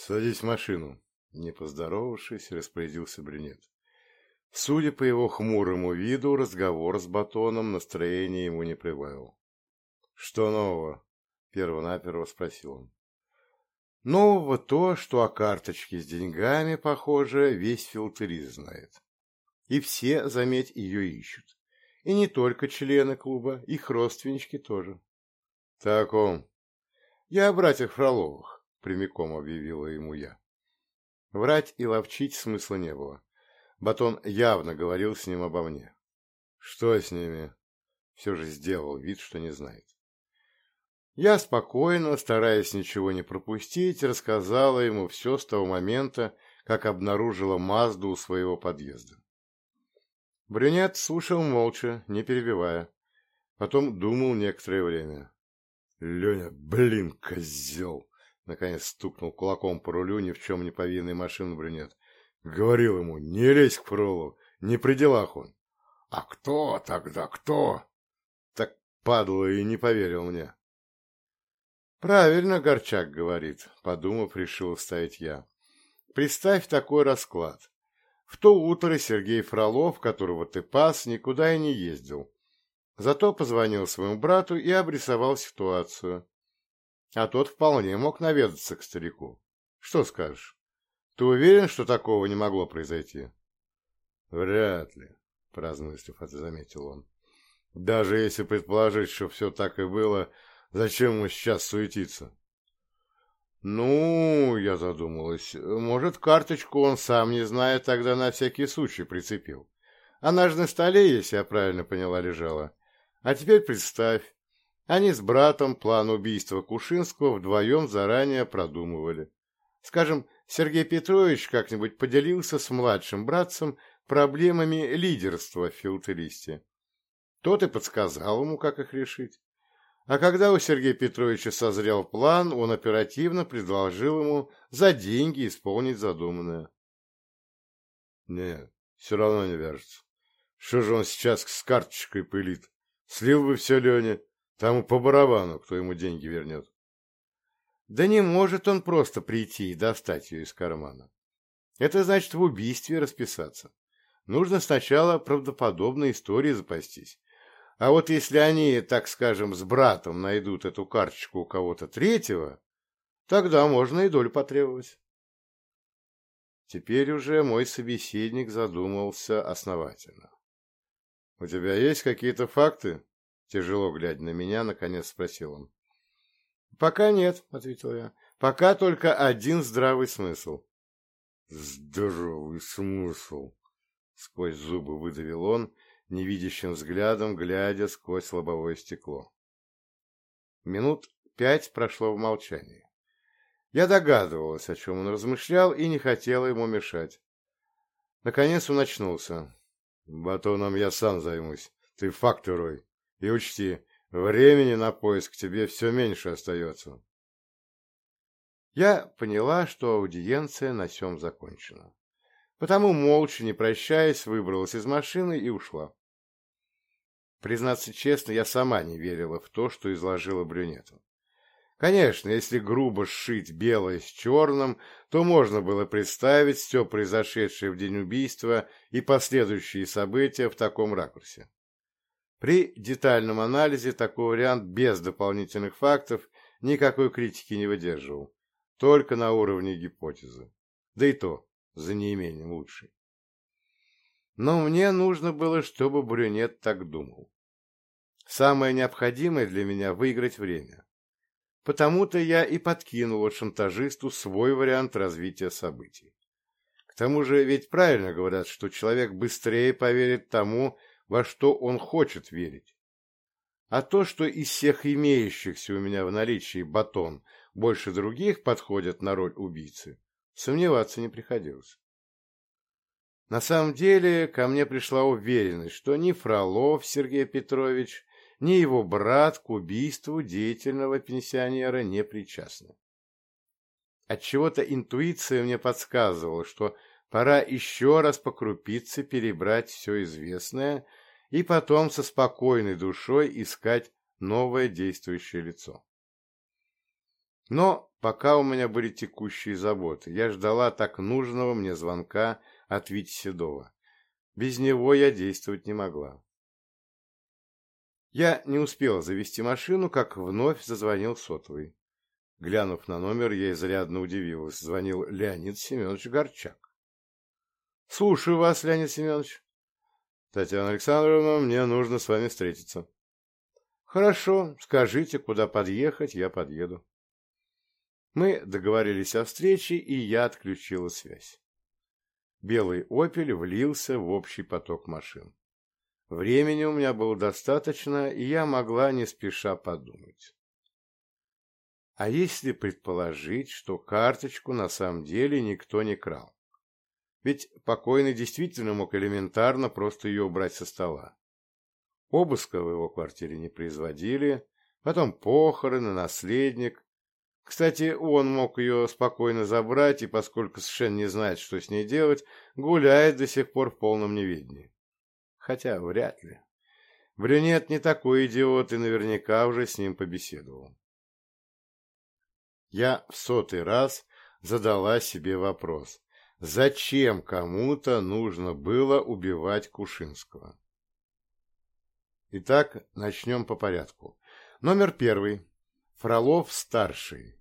Садись в машину. Не поздоровавшись, распорядился брюнет. Судя по его хмурому виду, разговор с Батоном настроение ему не прибавил. «Что нового?» — первонаперво спросил он. «Нового то, что о карточке с деньгами, похоже, весь филтерист знает. И все, заметь, ее ищут. И не только члены клуба, их родственнички тоже». «Так он...» «Я о братьях Фроловых прямиком объявила ему я. Врать и ловчить смысла не было. Батон явно говорил с ним обо мне. Что с ними? Все же сделал вид, что не знает. Я спокойно, стараясь ничего не пропустить, рассказала ему все с того момента, как обнаружила Мазду у своего подъезда. Брюнет слушал молча, не перебивая. Потом думал некоторое время. — Леня, блин, козел! Наконец стукнул кулаком по рулю ни в чем не повинной машины брюнет. Говорил ему, не лезь к Фролу, не при делах он. А кто тогда, кто? Так падло и не поверил мне. Правильно Горчак говорит, подумав, решил вставить я. Представь такой расклад. В то утро Сергей Фролов, которого ты пас, никуда и не ездил. Зато позвонил своему брату и обрисовал ситуацию а тот вполне мог наведаться к старику. Что скажешь? Ты уверен, что такого не могло произойти? — Вряд ли, — поразмыслив это, заметил он. — Даже если предположить, что все так и было, зачем ему сейчас суетиться? — Ну, — я задумалась, — может, карточку он сам не знает, тогда на всякий случай прицепил. Она же на столе, если я правильно поняла, лежала. А теперь представь, они с братом план убийства Кушинского вдвоем заранее продумывали. Скажем, Сергей Петрович как-нибудь поделился с младшим братцем проблемами лидерства в филателисте. Тот и подсказал ему, как их решить. А когда у Сергея Петровича созрел план, он оперативно предложил ему за деньги исполнить задуманное. «Нет, все равно не вяжется. Что же он сейчас с карточкой пылит? Слил бы все Лене, там по-барабану, кто ему деньги вернет. Да не может он просто прийти и достать ее из кармана. Это значит в убийстве расписаться. Нужно сначала правдоподобной историей запастись. А вот если они, так скажем, с братом найдут эту карточку у кого-то третьего, тогда можно и долю потребовать. Теперь уже мой собеседник задумался основательно. — У тебя есть какие-то факты? Тяжело глядя на меня, наконец спросил он. «Пока нет», — ответил я. «Пока только один здравый смысл». "Здравый смысл!» — сквозь зубы выдавил он, невидящим взглядом, глядя сквозь лобовое стекло. Минут пять прошло в молчании. Я догадывалась, о чем он размышлял, и не хотела ему мешать. Наконец он очнулся. «Батоном я сам займусь. Ты факторой. рой». И учти, времени на поиск тебе все меньше остается. Я поняла, что аудиенция на сём закончена. Потому, молча, не прощаясь, выбралась из машины и ушла. Признаться честно, я сама не верила в то, что изложила брюнету. Конечно, если грубо сшить белое с черным, то можно было представить При детальном анализе такой вариант без дополнительных фактов никакой критики не выдерживал, только на уровне гипотезы. Да и то, за неимением лучшей. Но мне нужно было, чтобы Брюнет так думал. Самое необходимое для меня – выиграть время. Потому-то я и подкинул шантажисту свой вариант развития событий. К тому же ведь правильно говорят, что человек быстрее поверит тому, во что он хочет верить. А то, что из всех имеющихся у меня в наличии батон больше других подходят на роль убийцы, сомневаться не приходилось. На самом деле, ко мне пришла уверенность, что ни Фролов Сергей Петрович, ни его брат к убийству деятельного пенсионера не причастны. Отчего-то интуиция мне подсказывала, что пора еще раз по крупице перебрать все известное и потом со спокойной душой искать новое действующее лицо. Но пока у меня были текущие заботы, я ждала так нужного мне звонка от Вити Седова. Без него я действовать не могла. Я не успела завести машину, как вновь зазвонил сотовый. Глянув на номер, я изрядно удивилась. Звонил Леонид Семенович Горчак. — Слушаю вас, Леонид Семенович. — Татьяна Александровна, мне нужно с вами встретиться. Хорошо, скажите, куда подъехать, я подъеду. Мы договорились о встрече, и я отключила связь. Белый «Опель» влился в общий поток машин. Времени у меня было достаточно, и я могла не спеша подумать. А если предположить, что карточку на самом деле никто не крал? Ведь покойный действительно мог элементарно просто ее убрать со стола. Обыска в его квартире не производили, потом похороны, наследник. Кстати, он мог ее спокойно забрать, и поскольку совершенно не знает, что с ней делать, гуляет до сих пор в полном неведении хотя вряд ли. Брюнет не зачем кому-то нужно было убивать Кушинского. Итак, начнем по порядку. Номер первый. Фролов-старший.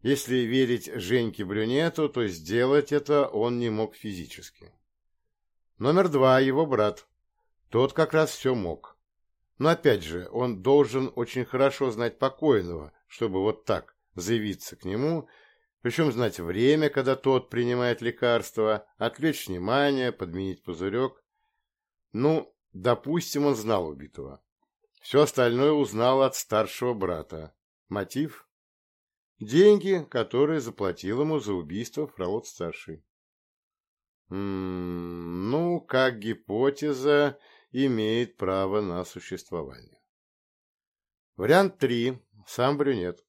Если верить Женьке Брюнету, то сделать это он не мог физически. Номер два – его брат. Тот как раз все мог. Но опять же, он должен очень хорошо знать покойного, чтобы вот так заявиться к нему – причем, знать время, когда тот принимает лекарство, отвлечь внимание, подменить пузырек. Ну, допустим, он знал убитого. Все остальное узнал от старшего брата. Мотив? Деньги, которые заплатил ему за убийство Фролот-старший. М-м, ну, как гипотеза имеет право на существование. Вариант три — Сам брюнет.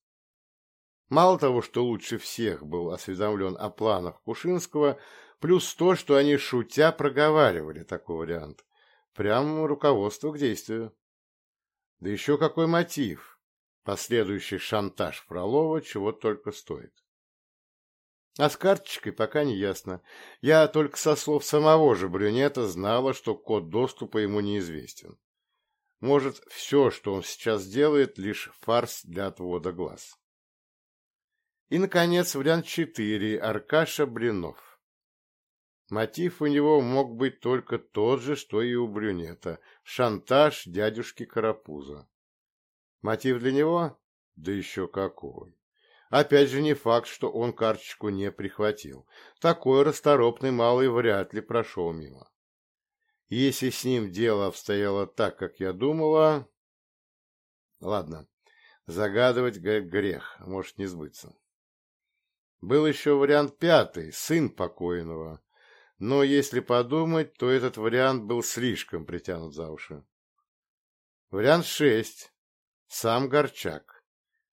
Мало того, что лучше всех был осведомлен о планах Кушинского, плюс то, что они шутя проговаривали такой вариант. Прямо руководство к действию. Да еще какой мотив. Последующий шантаж Фролова чего только стоит. А с карточкой пока не ясно. Я только со слов самого же брюнета знала, что код доступа ему неизвестен. Может, все, что он сейчас делает, лишь фарс для отвода глаз. И, наконец, вариант четыре Аркаша Блинов. Мотив у него мог быть только тот же, что и у Брюнета – шантаж дядюшки Карапуза. Мотив для него? Да еще какой. Опять же, не факт, что он карточку не прихватил. Такой расторопный малый вряд ли прошел мимо. Если с ним дело обстояло так, как я думала... Ладно, загадывать грех, может не сбыться. Был еще вариант пятый, сын покойного. Но если подумать, то этот вариант был слишком притянут за уши. Вариант шесть. Сам Горчак.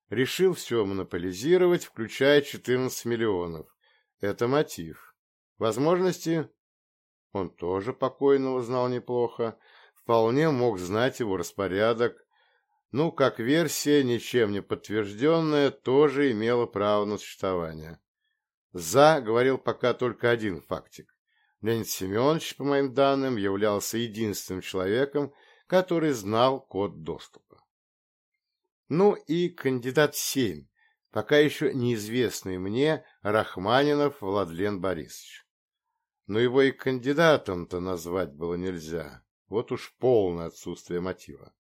Решил все монополизировать, включая 14 миллионов. Это мотив. Возможности? Он тоже покойного знал неплохо. Вполне мог знать его распорядок. ну, как версия, ничем не подтвержденная, тоже имела право на существование. «За» говорил пока только один фактик. Леонид Семенович, по моим данным, являлся единственным человеком, который знал код доступа. Ну и кандидат 7, пока еще неизвестный мне, Рахманинов Владлен Борисович. Но его и кандидатом-то назвать было нельзя, вот уж полное отсутствие мотива.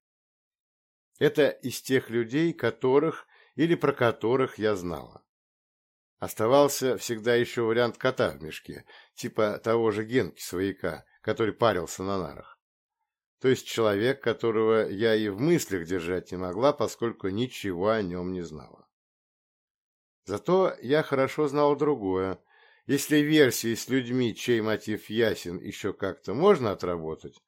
Это из тех людей, которых или про которых я знала. Оставался всегда еще вариант кота в мешке, типа того же Генки свояка, который парился на нарах. То есть человек, которого я и в мыслях держать не могла, поскольку ничего о нем не знала. Зато я хорошо знал другое. Если версии с людьми, чей мотив ясен, еще как-то можно отработать,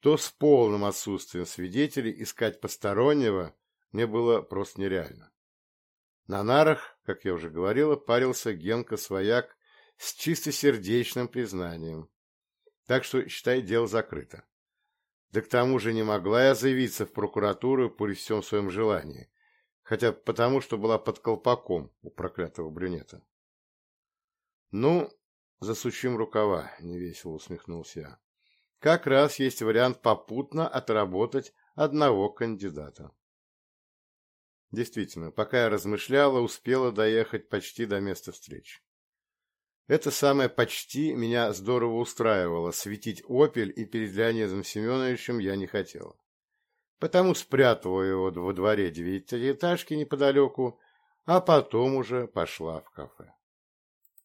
то с полным отсутствием свидетелей искать постороннего мне было просто нереально. На нарах, как я уже говорила, парился Генка-свояк с чистосердечным признанием. Так что, считай, дело закрыто. Да к тому же не могла я заявиться в прокуратуру при всем своем желании, хотя потому, что была под колпаком у проклятого брюнета. — Ну, засучим рукава, — невесело усмехнулся я как раз есть вариант попутно отработать одного кандидата. Действительно, пока я размышляла, успела доехать почти до места встреч. Это самое «почти» меня здорово устраивало, светить «Опель» и перед Леонидом Семеновичем я не хотела. Потому спрятала его во дворе девятиэтажки неподалеку, а потом уже пошла в кафе.